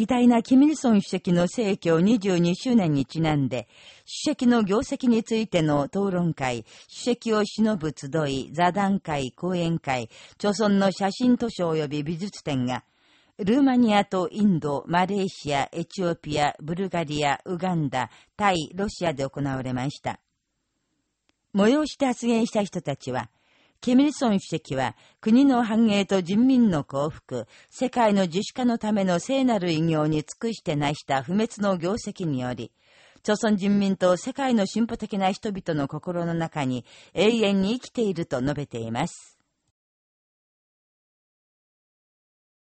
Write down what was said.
偉大なキミルソン主席の逝去22周年にちなんで、主席の業績についての討論会、主席を忍ぶ集い、座談会、講演会、著村の写真図書及び美術展が、ルーマニアとインド、マレーシア、エチオピア、ブルガリア、ウガンダ、タイ、ロシアで行われました。催して発言した人たちは、キミルソン主席は国の繁栄と人民の幸福、世界の自主化のための聖なる偉業に尽くして成した不滅の業績により、朝鮮人民と世界の進歩的な人々の心の中に永遠に生きていると述べています。